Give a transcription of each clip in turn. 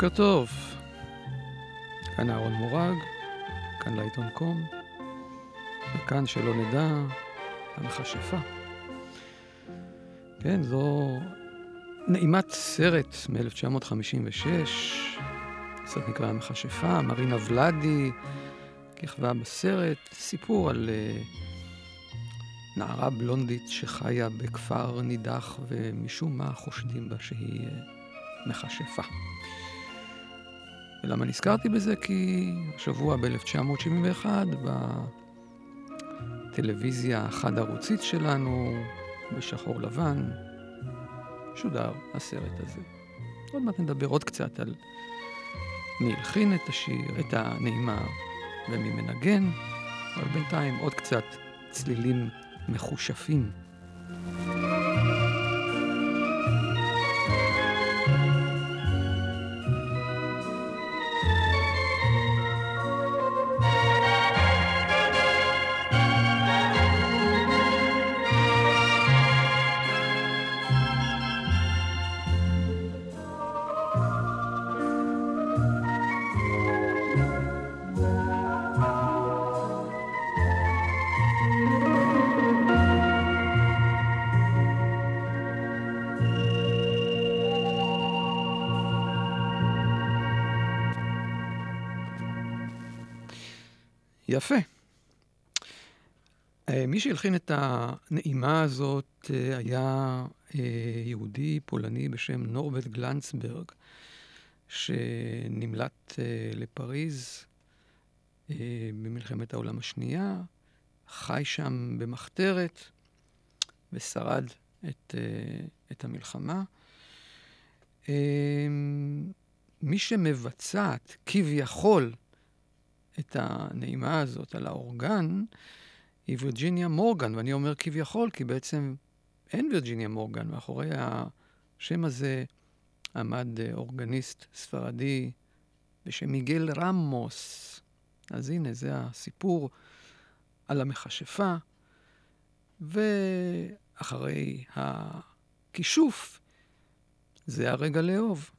בוקר טוב, כאן אהרון מורג, כאן לעיתון קום, וכאן שלא נדע, המכשפה. כן, זו נעימת סרט מ-1956, הסרט נקרא המכשפה, מרינה ולאדי כיכבה בסרט, סיפור על uh, נערה בלונדית שחיה בכפר נידח ומשום מה חושדים בה שהיא uh, מכשפה. ולמה נזכרתי בזה? כי השבוע ב-1971, בטלוויזיה החד-ערוצית שלנו, בשחור לבן, שודר הסרט הזה. עוד מעט נדבר עוד קצת על מי הלחין את השיר, את הנעימה, ומי מנגן, אבל בינתיים עוד קצת צלילים מחושפים. יפה. אה, מי שהלחין את הנעימה הזאת אה, היה אה, יהודי פולני בשם נורבט גלנצברג, שנמלט לפריז במלחמת העולם השנייה, חי שם במחתרת ושרד את, את המלחמה. מי שמבצעת כביכול את הנעימה הזאת על האורגן, היא וירג'יניה מורגן, ואני אומר כביכול, כי בעצם אין וירג'יניה מורגן. מאחורי השם הזה עמד אה, אורגניסט ספרדי בשם מיגל רמוס. אז הנה, זה הסיפור על המכשפה, ואחרי הכישוף, זה הרגע לאהוב.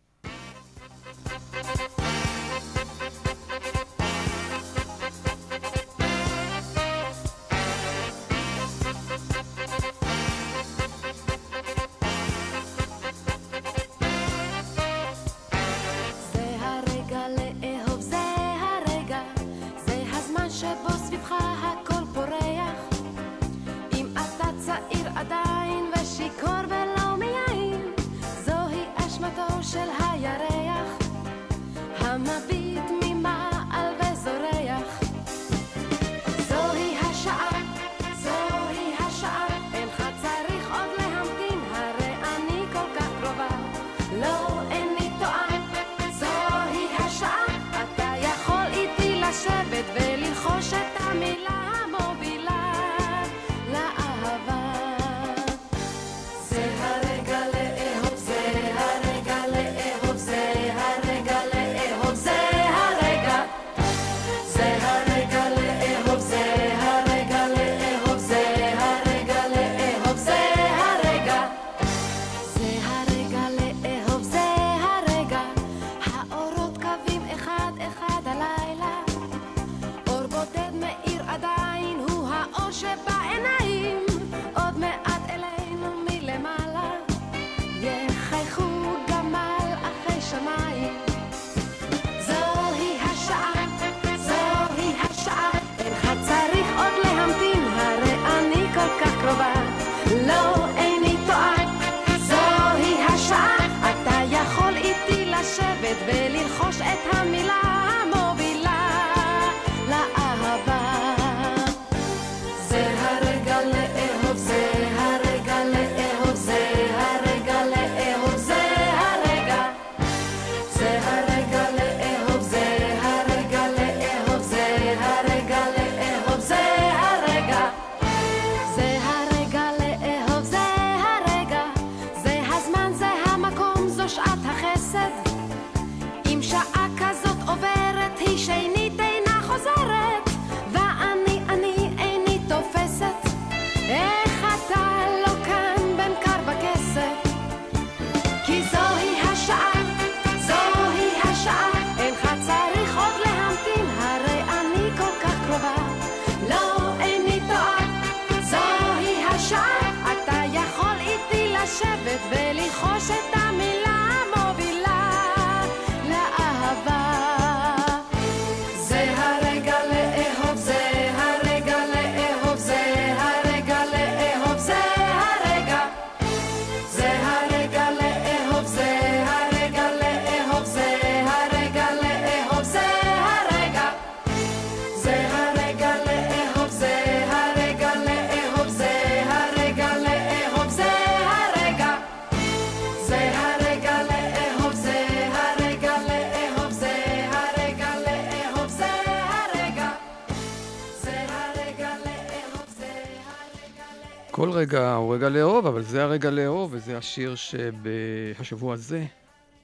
כל רגע הוא רגע לאהוב, אבל זה הרגע לאהוב, וזה השיר שבשבוע הזה,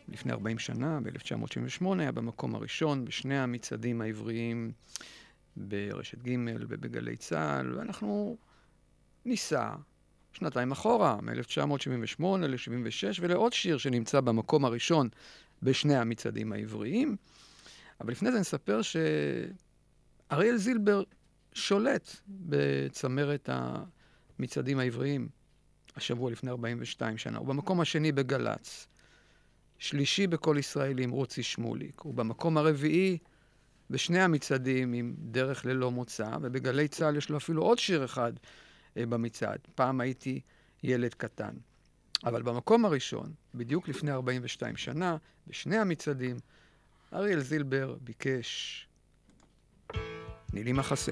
לפני 40 שנה, ב-1978, היה במקום הראשון בשני המצעדים העבריים ברשת ג' ובגלי צה"ל, ואנחנו ניסע שנתיים אחורה, מ-1978 ל-76, ולעוד שיר שנמצא במקום הראשון בשני המצעדים העבריים. אבל לפני זה נספר שאריאל זילבר שולט בצמרת המצעדים העבריים השבוע לפני 42 שנה. הוא במקום השני בגל"צ, שלישי בכל ישראלי עם רוצי שמוליק, הוא במקום הרביעי בשני המצעדים עם דרך ללא מוצא, ובגלי צה"ל יש לו אפילו עוד שיר אחד אה, במצעד. פעם הייתי ילד קטן. אבל במקום הראשון, בדיוק לפני 42 שנה, בשני המצעדים, אריאל זילבר ביקש נילי מחסה.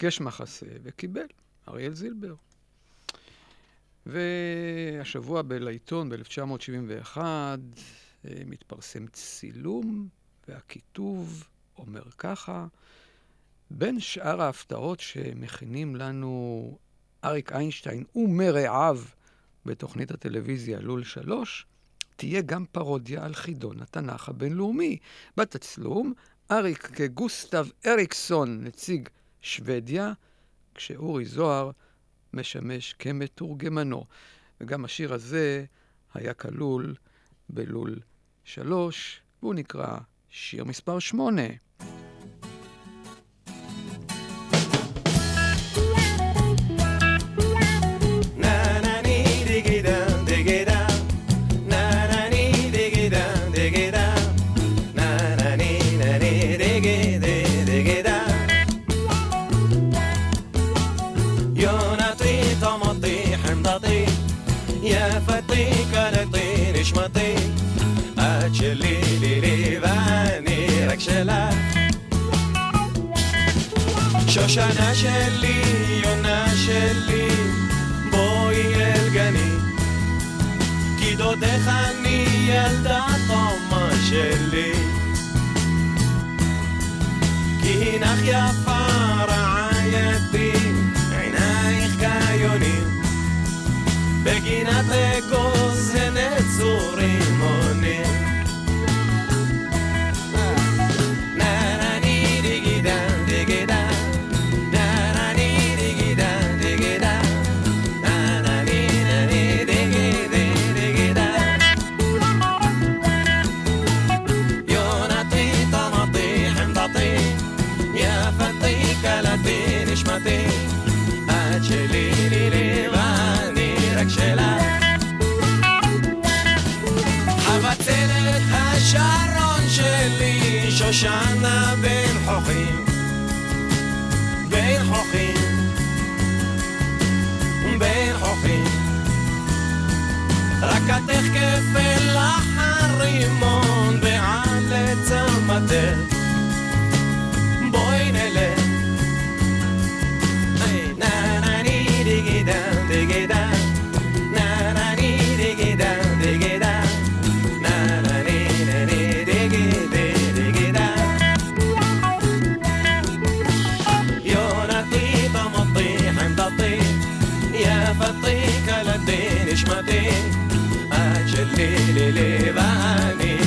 ביקש מחסה וקיבל, אריאל זילבר. והשבוע לעיתון ב-1971 מתפרסם צילום, והכיתוב אומר ככה, בין שאר ההפתעות שמכינים לנו אריק איינשטיין ומרעיו בתוכנית הטלוויזיה לול שלוש, תהיה גם פרודיה על חידון התנ"ך הבינלאומי. בתצלום, אריק כגוסטב אריקסון, נציג שוודיה, כשאורי זוהר משמש כמתורגמנו. וגם השיר הזה היה כלול בלול שלוש, והוא נקרא שיר מספר שמונה. רק שלך. שושנה שלי, יונה שלי, בואי אל גני. כי דודך אני ילדה תומה שלי. כי הנך יפה רעייתי, עינייך כיונים. בגינת אגוז הנצורים עונים שושנה בין חוכים, בין חוכים, בין חוכים. רק התכף אל החרימון ועד לצמתך. نشمتي أجلي لي لي باني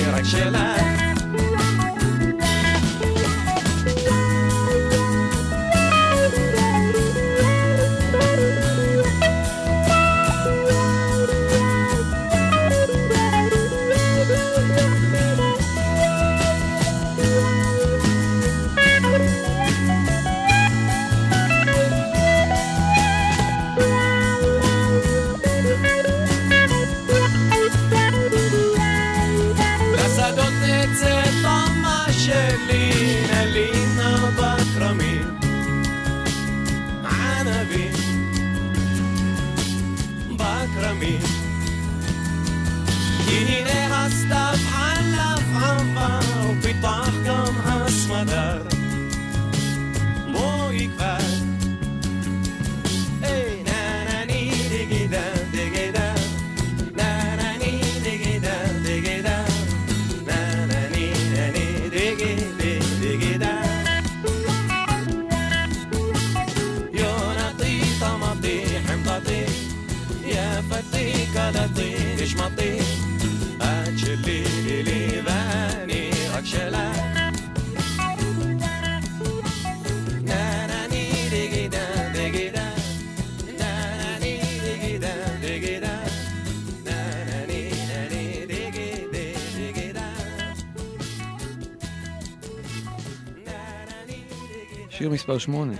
מספר שמונה.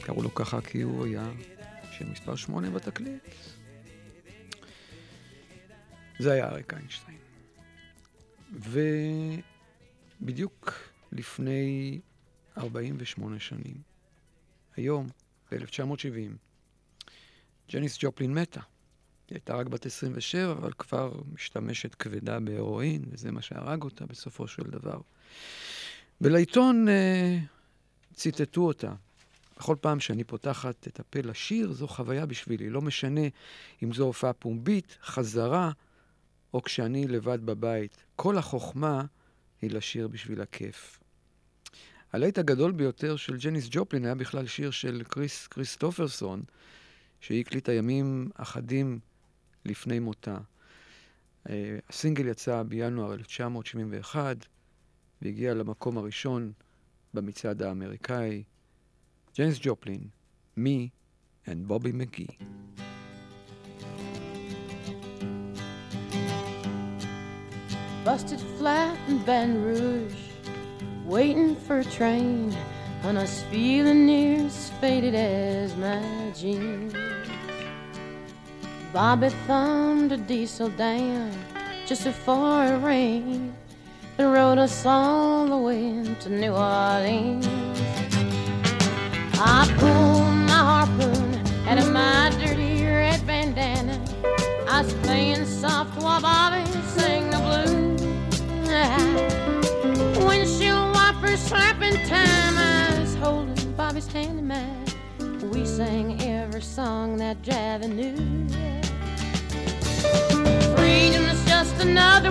קראו לו ככה כי הוא היה שיר מספר שמונה בתקליט. זה היה אריק איינשטיין. ובדיוק לפני 48 שנים, היום, ב-1970, ג'ניס ג'ופלין מתה. היא הייתה רק בת 27, אבל כבר משתמשת כבדה בהרואין, וזה מה שהרג אותה בסופו של דבר. ולעיתון אה, ציטטו אותה. בכל פעם שאני פותחת את הפה לשיר, זו חוויה בשבילי. לא משנה אם זו הופעה פומבית, חזרה, או כשאני לבד בבית. כל החוכמה היא לשיר בשביל הכיף. הלהיט הגדול ביותר של ג'ניס ג'ופלין היה בכלל שיר של קריס כריסטופרסון, שהיא הקליטה ימים אחדים לפני מותה. אה, הסינגל יצא בינואר 1971, והגיע למקום הראשון במצעד האמריקאי. ג'יימס ג'ופלין, מי and בובי מגי. Busted flat in Baton Rouge, waiting for a train, and I was feeling near as faded as my jeans. Bobby thumbed a diesel down just before it rained and rode us all the way to New Orleans. I pulled my harpoon out of my dirty red bandana. I was playing soft while Bobby sang the blues. Windshield wipers slapping time. I was holding Bobby's hand in mine. We sang every song that Javi knew. Freedom is just another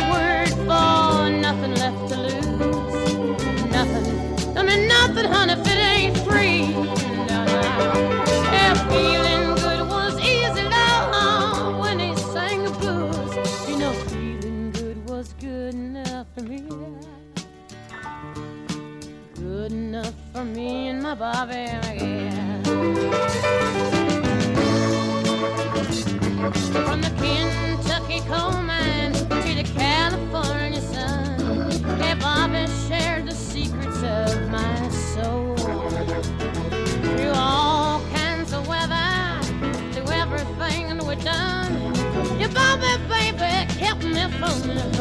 Bobby, yeah. From the Kentucky coal mine to the California sun, yeah, Bobby shared the secrets of my soul. Through all kinds of weather, through everything we've done, yeah, Bobby, baby, kept me from the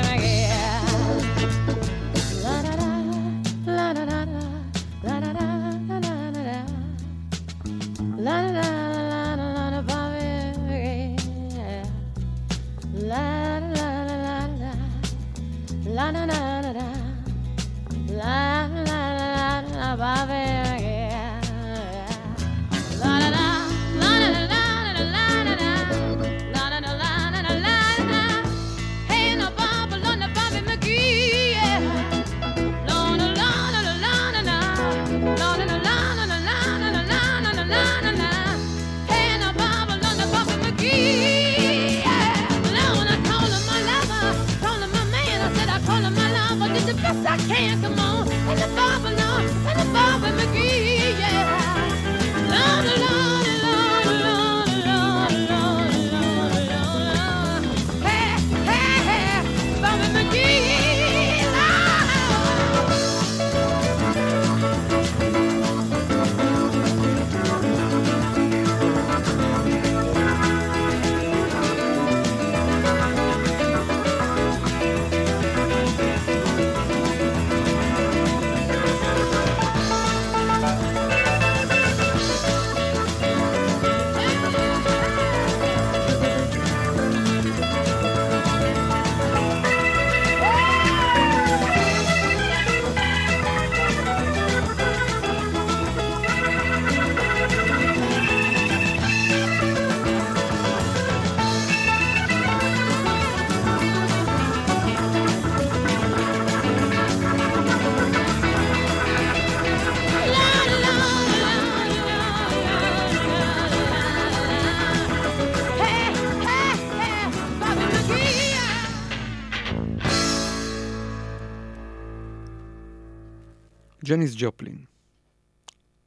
ג'ניס ג'ופלין.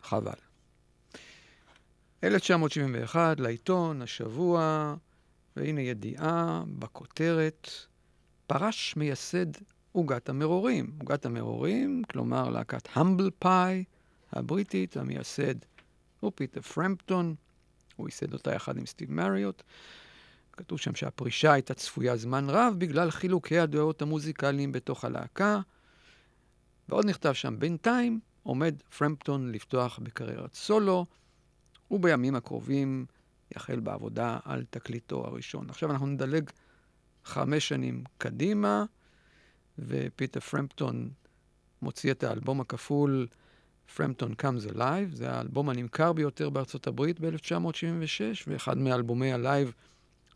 חבל. 1971, להיטון, השבוע, והנה ידיעה בכותרת, פרש מייסד עוגת המרורים. עוגת המרורים, כלומר להקת המבל פאי הבריטית, המייסד הוא פיטר פרמפטון, הוא ייסד אותה יחד עם סטיב מריוט. כתוב שם שהפרישה הייתה צפויה זמן רב בגלל חילוקי הדעות המוזיקליים בתוך הלהקה. ועוד נכתב שם, בינתיים עומד פרמפטון לפתוח בקריירת סולו, ובימים הקרובים יחל בעבודה על תקליטו הראשון. עכשיו אנחנו נדלג חמש שנים קדימה, ופיטר פרמפטון מוציא את האלבום הכפול Frampton Comes Alive, זה האלבום הנמכר ביותר בארצות הברית ב-1976, ואחד מאלבומי הלייב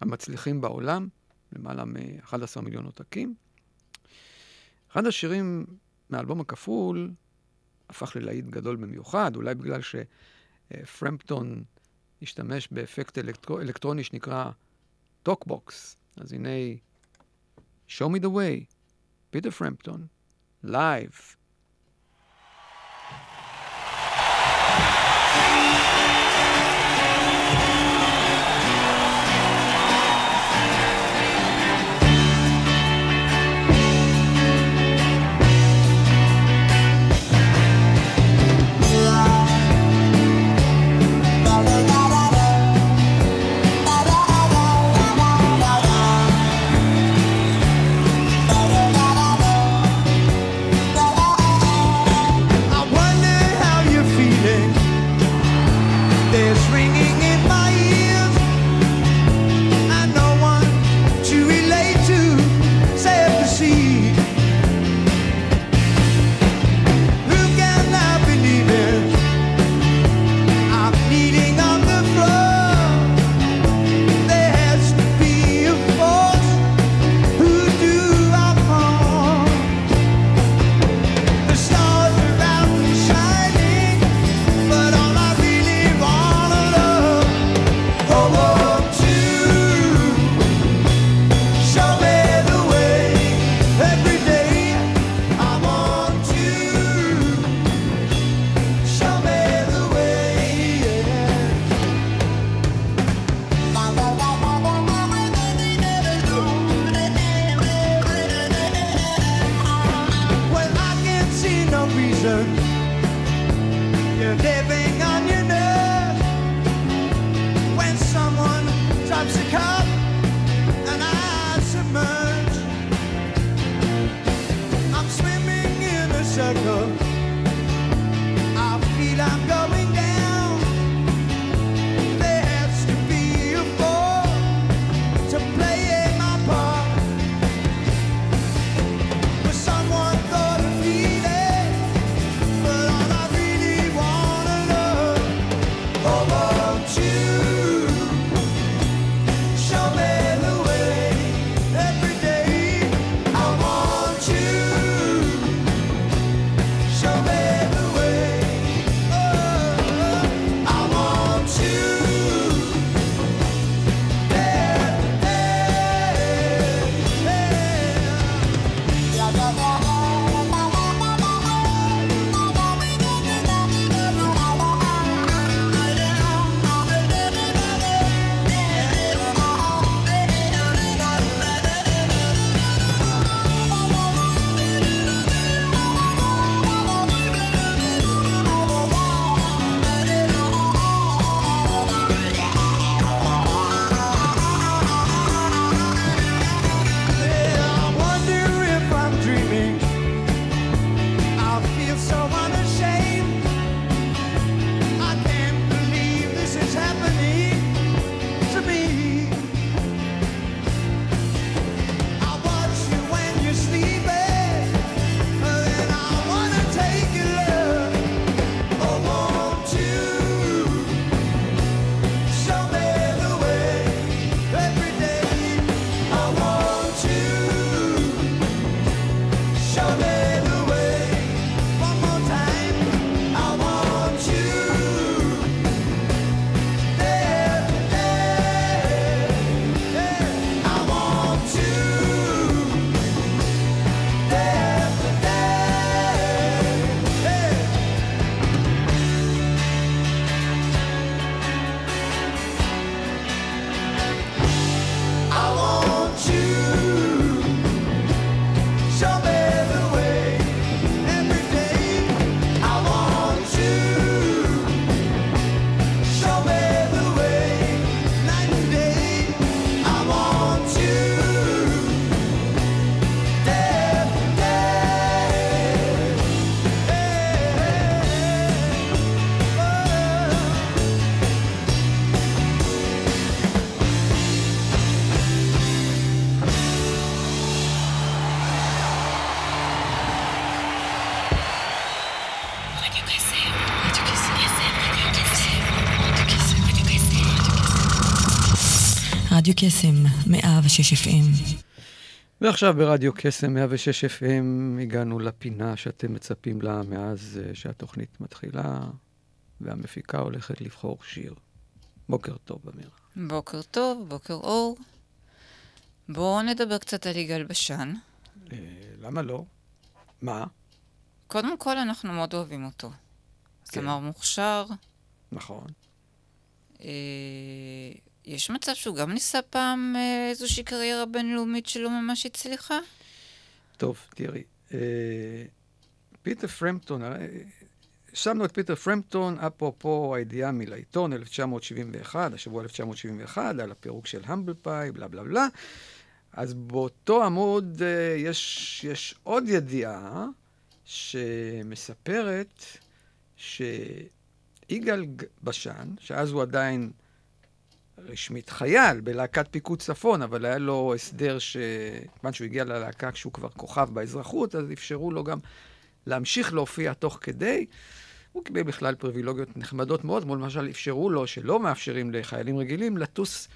המצליחים בעולם, למעלה מ-11 מיליון עותקים. אחד השירים מהאלבום הכפול הפך ללהיט גדול במיוחד, אולי בגלל שפרמפטון השתמש באפקט אלקטר... אלקטרוני שנקרא talk box. אז הנה, Show me the way, פיטר פרמפטון, לייב. קסם, 106 FM. ועכשיו ברדיו קסם 106 FM הגענו לפינה שאתם מצפים לה מאז אה, שהתוכנית מתחילה, והמפיקה הולכת לבחור שיר. בוקר טוב, אמירה. בוקר טוב, בוקר אור. בואו נדבר קצת על יגאל בשן. אה, למה לא? מה? קודם כל, אנחנו מאוד אוהבים אותו. כן. זמר מוכשר. נכון. יש מצב שהוא גם ניסה פעם אה, איזושהי קריירה בינלאומית שלא ממש הצליחה? טוב, תראי, אה, פיטר פרמפטון, אה, שמנו את פיטר פרמפטון, אפרופו הידיעה מלהיטון 1971, השבוע 1971, על הפירוק של המבל פאי, בלה בלה בלה. אז באותו עמוד יש, יש עוד ידיעה שמספרת שיגאל בשן, שאז הוא עדיין רשמית חייל בלהקת פיקוד צפון, אבל היה לו הסדר ש... כיוון שהוא הגיע ללהקה כשהוא כבר כוכב באזרחות, אז אפשרו לו גם להמשיך להופיע תוך כדי. הוא קיבל בכלל פריבילוגיות נחמדות מאוד, כמו למשל אפשרו לו, שלא מאפשרים לחיילים רגילים, לטוס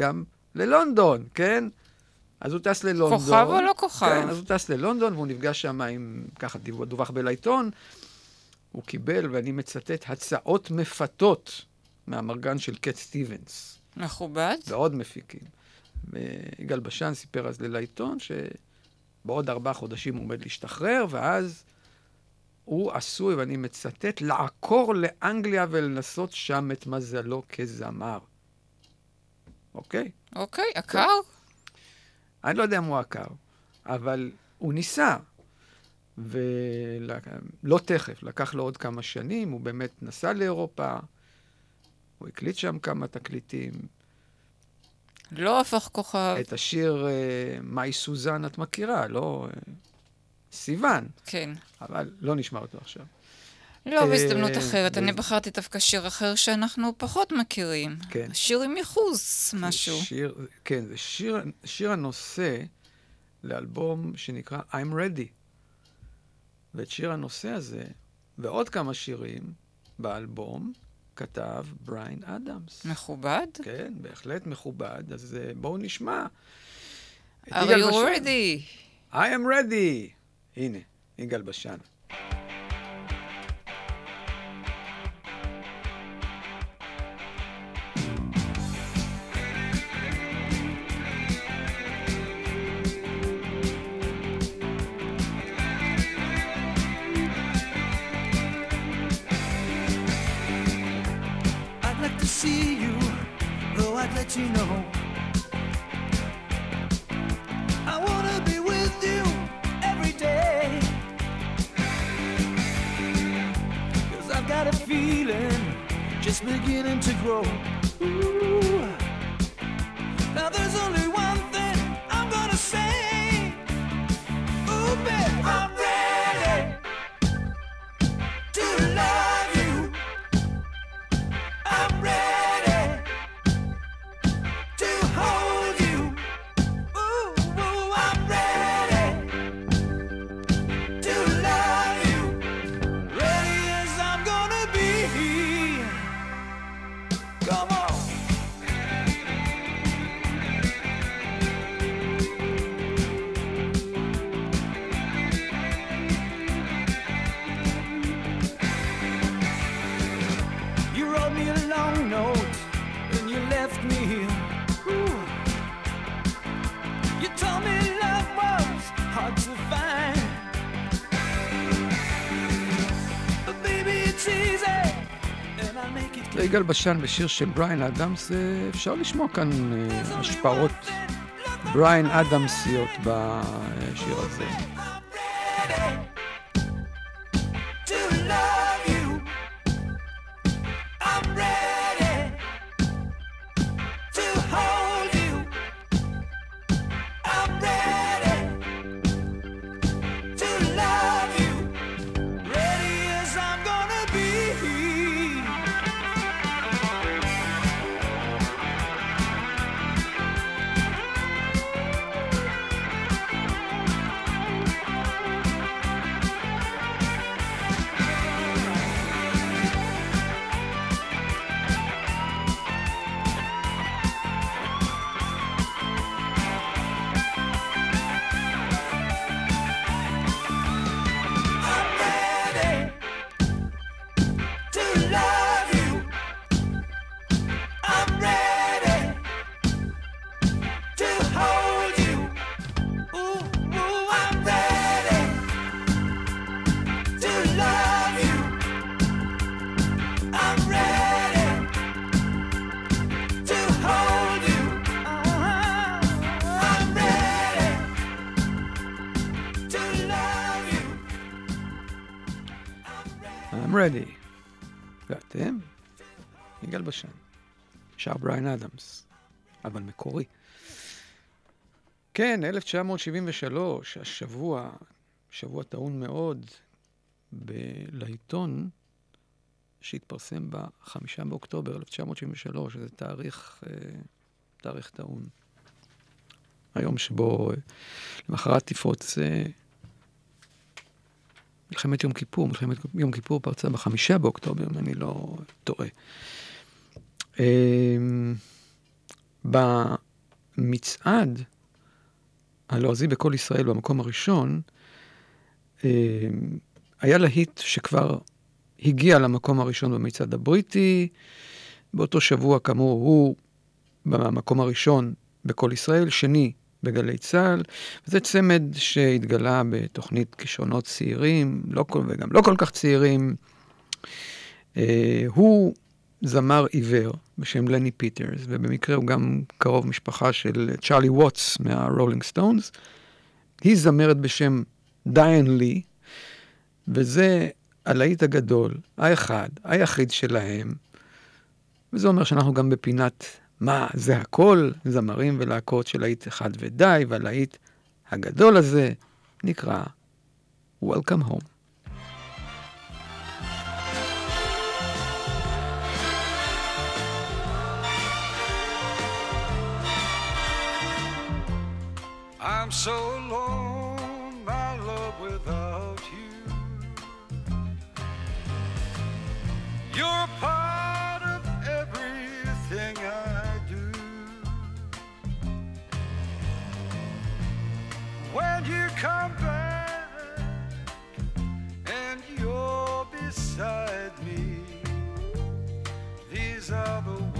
גם ללונדון, כן? אז הוא טס ללונדון. כוכב או לא כוכב? כן, אז הוא טס ללונדון, והוא נפגש שם עם, ככה דווח בלעיתון, הוא קיבל, ואני מצטט, הצעות מפתות מהמרגן של קט סטיבנס. מכובד. ועוד מפיקים. ויגאל בשן סיפר אז ללעיתון שבעוד ארבעה חודשים הוא עומד להשתחרר, ואז הוא עשוי, ואני מצטט, לעקור לאנגליה ולנסות שם את מזלו כזמר. אוקיי? אוקיי, עקר? אני לא יודע אם הוא עקר, אבל הוא ניסה. ולא תכף, לקח לו עוד כמה שנים, הוא באמת נסע לאירופה, הוא הקליט שם כמה תקליטים. לא הפך כוכב. את השיר אה, "מאי סוזן" את מכירה, לא... אה, סיוון, כן. אבל לא נשמע אותו עכשיו. לא, אה, בהזדמנות אחרת. אני בחרתי דווקא שיר אחר שאנחנו פחות מכירים. כן. שיר עם ייחוס, משהו. שיר, כן, זה שיר, שיר הנושא לאלבום שנקרא I'm Ready. ואת שיר הנושא הזה, ועוד כמה שירים באלבום, כתב בריין אדמס. מכובד? כן, בהחלט מכובד, אז אה, בואו נשמע. Are you בשן. ready? I am ready. הנה, יגאל בשן. Grow. Make it זה יגאל בשן בשיר של בריין אדמס, אה, אפשר לשמוע כאן אה, השפעות בריין אדמסיות בשיר הזה. בריין אדמס, אבל מקורי. כן, 1973, השבוע, שבוע טעון מאוד, ב- לעיתון שהתפרסם ב-5 באוקטובר 1973, זה תאריך, אה, תאריך טעון. היום שבו אה, למחרת תפרוץ אה, מלחמת יום כיפור, מלחמת יום כיפור פרצה בחמישה באוקטובר, אם אני לא טועה. אמ, במצעד הלועזי בכל ישראל במקום הראשון, אמ, היה להיט שכבר הגיע למקום הראשון במצעד הבריטי. באותו שבוע, כאמור, הוא במקום הראשון בכל ישראל, שני בגלי צה"ל. וזה צמד שהתגלה בתוכנית כישרונות צעירים, לא כל, וגם לא כל כך צעירים. אה, הוא זמר עיוור בשם לני פיטרס, ובמקרה הוא גם קרוב משפחה של צ'ארלי ווטס מהרולינג סטונס. היא זמרת בשם דיאן לי, וזה הלהיט הגדול, האחד, היחיד שלהם, וזה אומר שאנחנו גם בפינת מה זה הכל, זמרים ולהקות של להיט אחד ודי, והלהיט הגדול הזה נקרא Welcome Home. I'm so alone, my love, without you. You're a part of everything I do. When you come back and you're beside me, these are the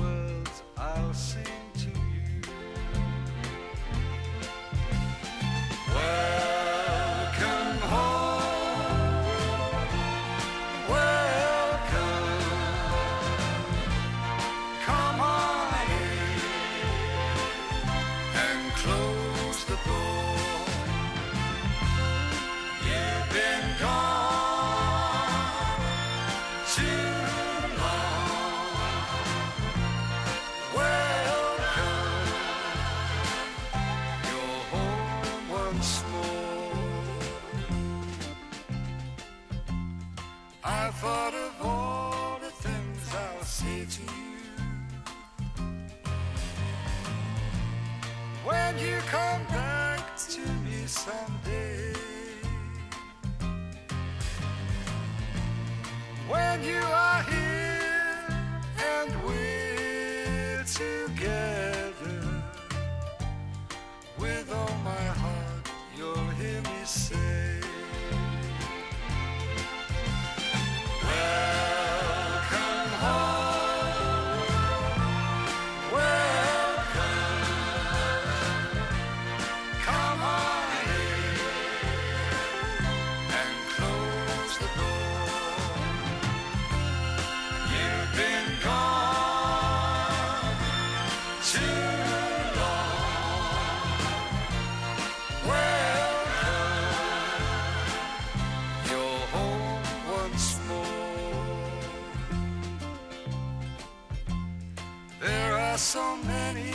are so many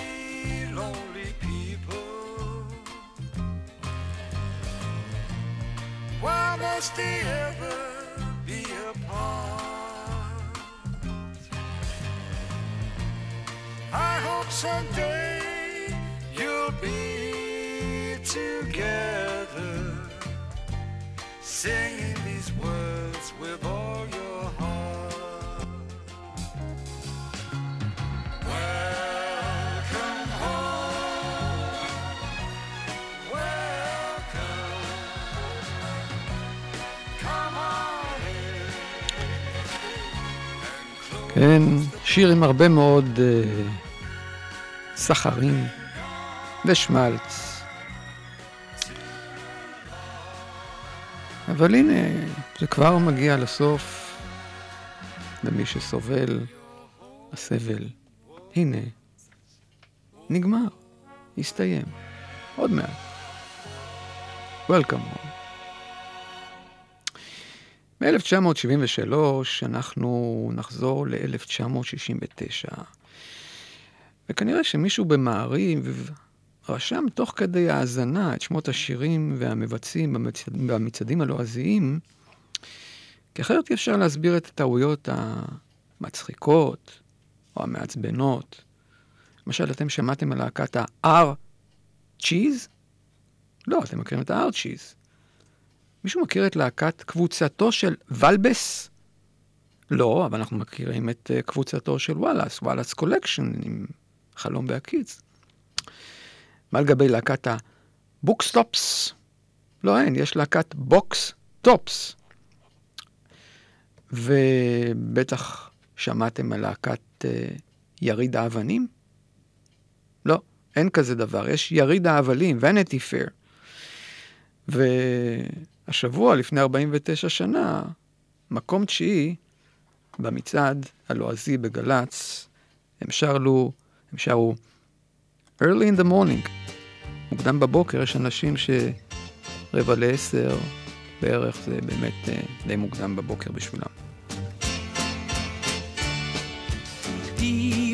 lonely people. Why must they ever be apart? I hope someday you'll be together, singing כן, שיר עם הרבה מאוד אה, סחרים ושמלץ. אבל הנה, זה כבר מגיע לסוף, למי שסובל, הסבל. הנה, נגמר, הסתיים, עוד מעט. Welcome home. מ-1973 אנחנו נחזור ל-1969. וכנראה שמישהו במעריב רשם תוך כדי האזנה את שמות השירים והמבצעים במצ... במצעדים הלועזיים, כי אחרת אי אפשר להסביר את הטעויות המצחיקות או המעצבנות. למשל, אתם שמעתם על להקת ה-R צ'יז? לא, אתם מכירים את הארצ'יז. מישהו מכיר את להקת קבוצתו של וואלאס? לא, אבל אנחנו מכירים את אה, קבוצתו של וואלאס, וואלאס קולקשן, עם חלום בהקיץ. מה לגבי להקת הבוקסטופס? לא, אין, יש להקת בוקס טופס. ובטח שמעתם על להקת אה, יריד האבנים? לא, אין כזה דבר. יש יריד ההבלים, ונטי פייר. והשבוע, לפני 49 שנה, מקום תשיעי במצעד הלועזי בגל"צ, הם שרו, הם שרו early in the morning, מוקדם בבוקר, יש אנשים שרבע לעשר בערך זה באמת אה, די מוקדם בבוקר בשבילם. Evening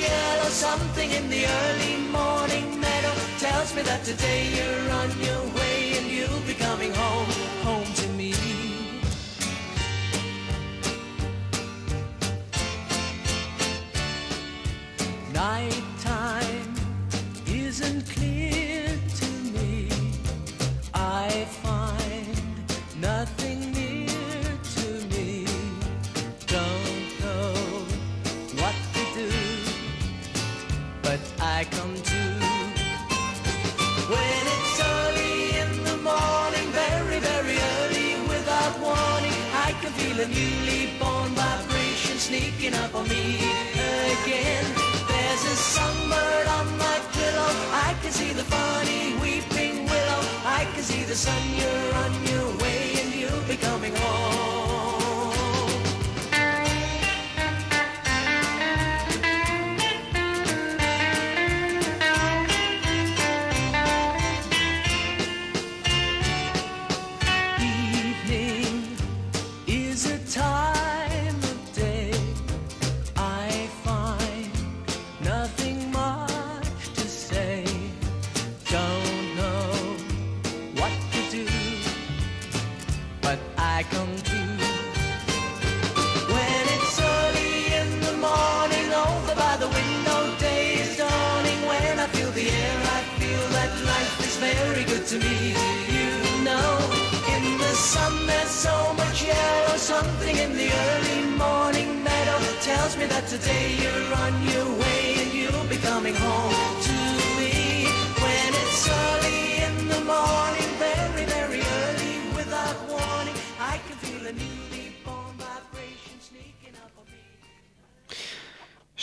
yellow. Something in the early morning meadow tells me that today you're on your way and you'll be coming home, home newly born vibration sneaking up on me again. There's a songbird on my pillow. I can see the funny weeping willow. I can see the sun. You're on your way, and you'll be coming home.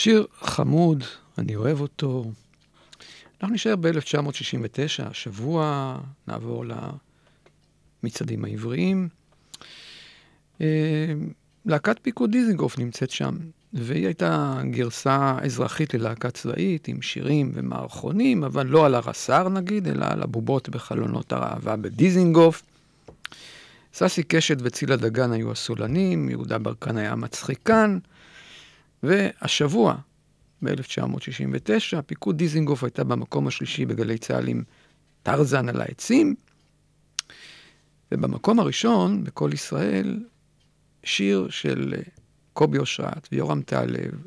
שיר חמוד, אני אוהב אותו. אנחנו נשאר ב-1969, השבוע נעבור למצעדים העבריים. אה, להקת פיקוד דיזינגוף נמצאת שם, והיא הייתה גרסה אזרחית ללהקה צבאית, עם שירים ומערכונים, אבל לא על הרס"ר נגיד, אלא על הבובות בחלונות הראווה בדיזינגוף. ססי קשת וצילה דגן היו הסולנים, יהודה ברקן היה המצחיקן, והשבוע, ב-1969, פיקוד דיזינגוף הייתה במקום השלישי בגלי צה"ל עם טרזן על העצים, ובמקום הראשון, בכל ישראל, שיר של אה, קובי אושרת ויורם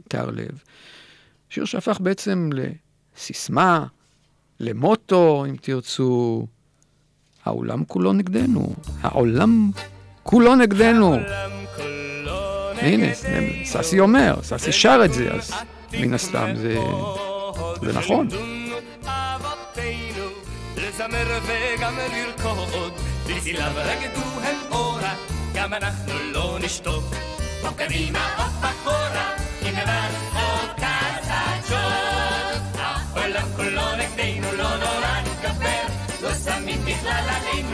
תהרלב, שיר שהפך בעצם לסיסמה, למוטו, אם תרצו, העולם כולו נגדנו, העולם כולו נגדנו. הנה, ססי אומר, ססי שר את זה, אז מן הסתם זה, נכון. לא נגדנו,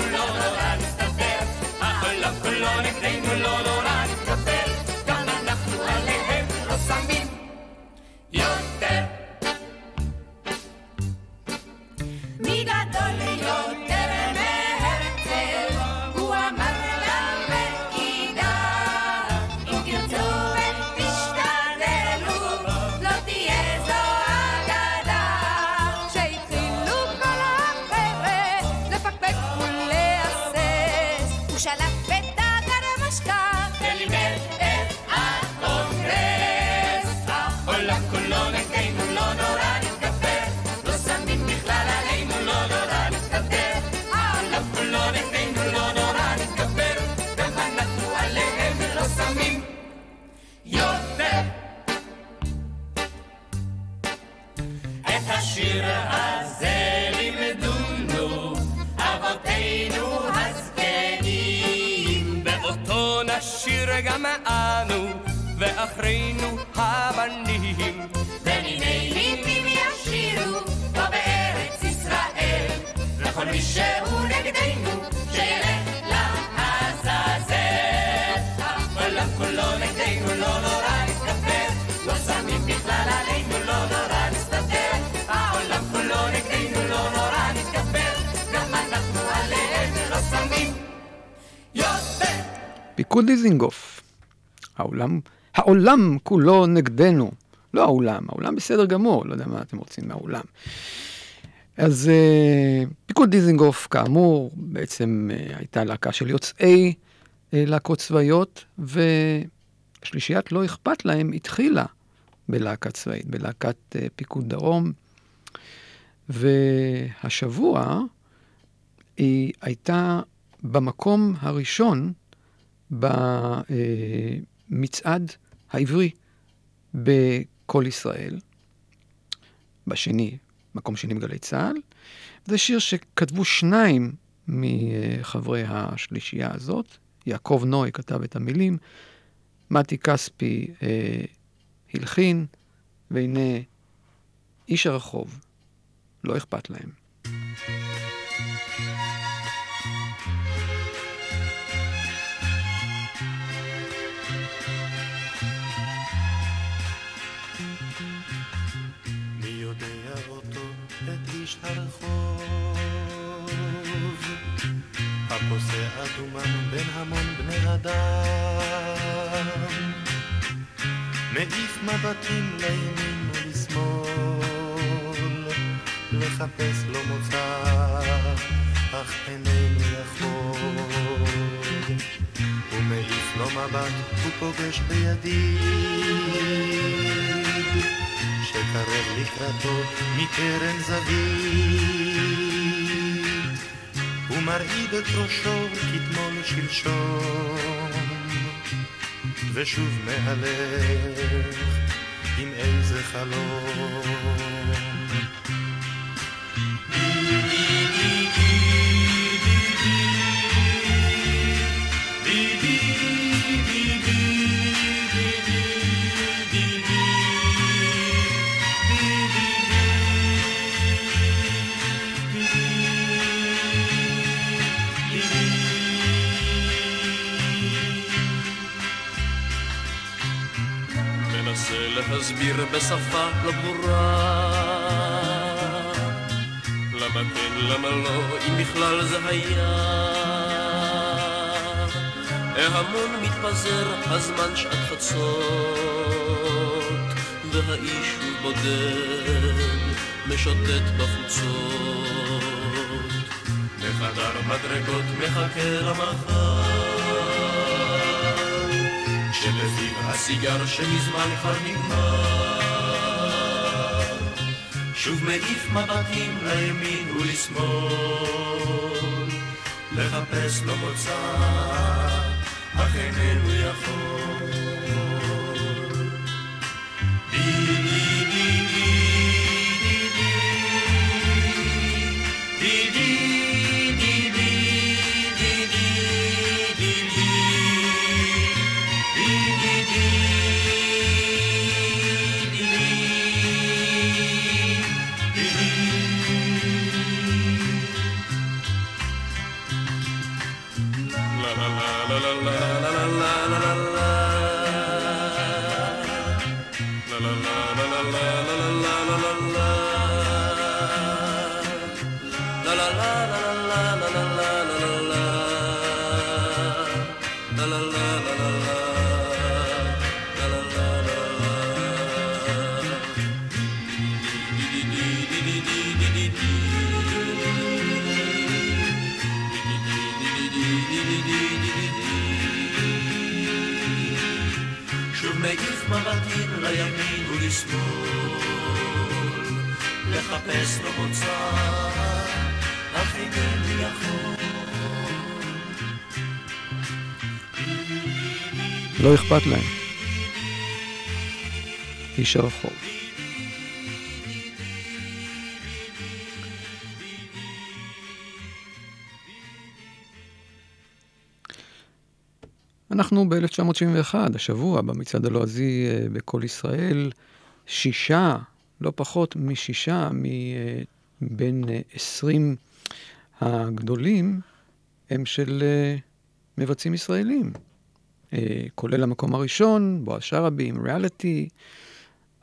לא נורא נתגבר, בכלל עלינו, לא נורא נתגבר, יותר. מי גדול יותר מהרצל, הוא אמר למעידה, אם תרצו ותשתדלו, לא תהיה זו אגדה. כשהתחילו כל החבר'ה לפקפק ולהסס, הוא שלף ואחרינו הבנים. נינים ישירו פה בארץ ישראל לכל מי שהוא נגדנו שילך לעזאזל העולם כולו נגדנו, לא נורא נסתפר, לא שמים בכלל עלינו, לא נורא נסתתר. העולם כולו נגדנו, לא נורא נתגבר, גם אנחנו עליהם לא שמים יותר. פיקוד דיזינגוף. העולם, העולם כולו נגדנו. לא העולם, העולם בסדר גמור, לא יודע מה אתם רוצים מהעולם. אז אה, פיקוד דיזינגוף, כאמור, בעצם אה, הייתה להקה של יוצאי אה, להקות צבאיות, ושלישיית לא אכפת להם התחילה בלהקה צבאית, בלהקת אה, פיקוד דרום, והשבוע היא הייתה במקום הראשון במצעד העברי בכל ישראל, בשני, מקום שני בגלי צה"ל. זה שיר שכתבו שניים מחברי השלישייה הזאת. יעקב נוי כתב את המילים, מתי כספי אה, הלחין, והנה איש הרחוב, לא אכפת להם. אדומן בין המון בני אדם, מעיף מבטים לימין ולשמאל, לחפש לו מוצא, אך איננו יכול. הוא מעיף לו מבט, הוא פוגש בידיד, שקרב לקראתו מקרן זווית. הוא מרעיד את ראשו כתמול שלשום, ושוב מהלך עם איזה חלום. להסביר בשפה לא ברורה. למה כן, למה לא, אם בכלל זה היה? ההמון מתפזר, הזמן שעת חצות והאיש הוא בודד, משוטט בחוצות. בחדר מדרגות מחכה למחר שלפיו הסיגר שמזמן כבר נגמר. שוב מעיף מבטים לימין ולשמאל לחפש לו מוצא אך איננו יכול לחפש לו מוצא, אך אינני יכול. לא אכפת להם. איש הרחוב. אנחנו ב-1971, השבוע, במצעד הלועזי אה, בכל ישראל, שישה, לא פחות משישה, מבין אה, 20 הגדולים, הם של אה, מבצעים ישראלים. אה, כולל המקום הראשון, בועז שרעבי עם ריאליטי,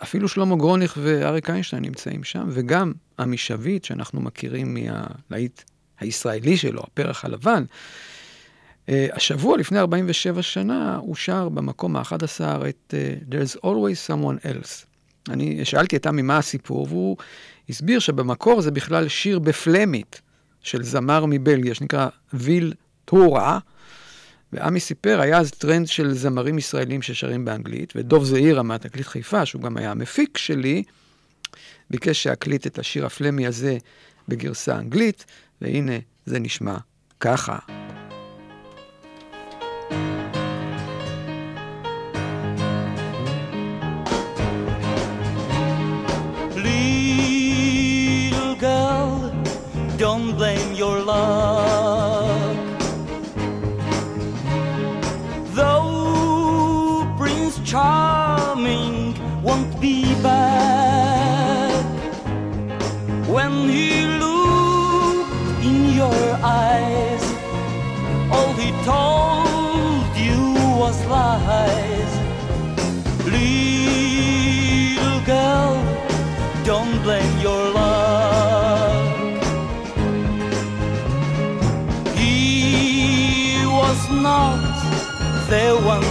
אפילו שלמה גרוניך ואריק איינשטיין נמצאים שם, וגם עמי שביט, שאנחנו מכירים מהלהיט הישראלי שלו, הפרח הלבן. השבוע, לפני 47 שנה, הוא שר במקום ה-11 את There's always someone else. אני שאלתי את עמי מה הסיפור, והוא הסביר שבמקור זה בכלל שיר בפלמית של זמר מבלגיה, שנקרא ויל טורה, ועמי סיפר, היה אז טרנד של זמרים ישראלים ששרים באנגלית, ודוב זעירה מהתקליט חיפה, שהוא גם היה המפיק שלי, ביקש שאקליט את השיר הפלמי הזה בגרסה אנגלית, והנה זה נשמע ככה. He looked in your eyes, all he told you was lies. Little girl, don't blame your luck. He was not the one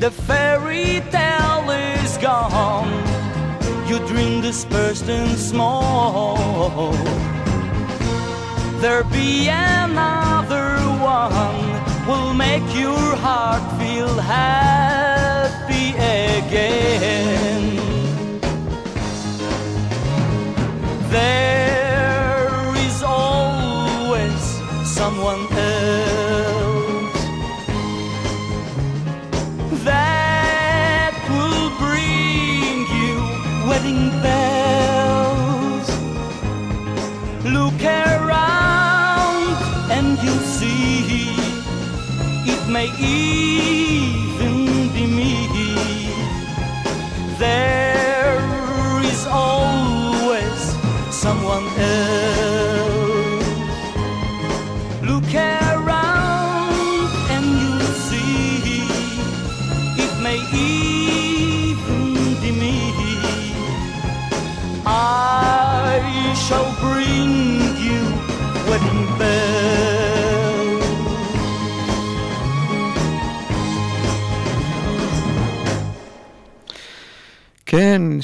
The fairy tale is gone. Your dream dispersed in smoke. There be another one will make your heart feel happy again. There 回忆。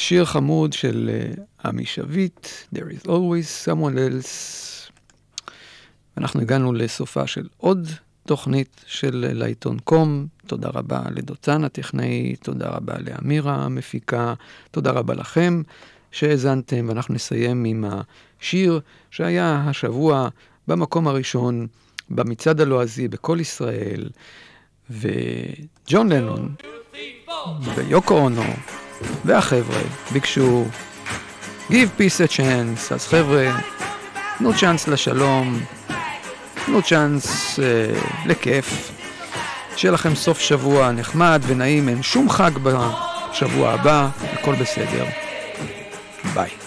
שיר חמוד של אה, עמי שביט, There is always someone else. אנחנו הגענו לסופה של עוד תוכנית של אה, לעיתון קום. תודה רבה לדותן הטכנאי, תודה רבה לאמירה המפיקה, תודה רבה לכם שהאזנתם, ואנחנו נסיים עם השיר שהיה השבוע במקום הראשון במצעד הלועזי בכל ישראל, וג'ון לנון ויוקו אונו והחבר'ה ביקשו Give peace a chance, אז חבר'ה, תנו צ'אנס לשלום, תנו צ'אנס אה, לכיף, שיהיה לכם סוף שבוע נחמד ונעים, אין שום חג בשבוע הבא, הכל בסדר. ביי.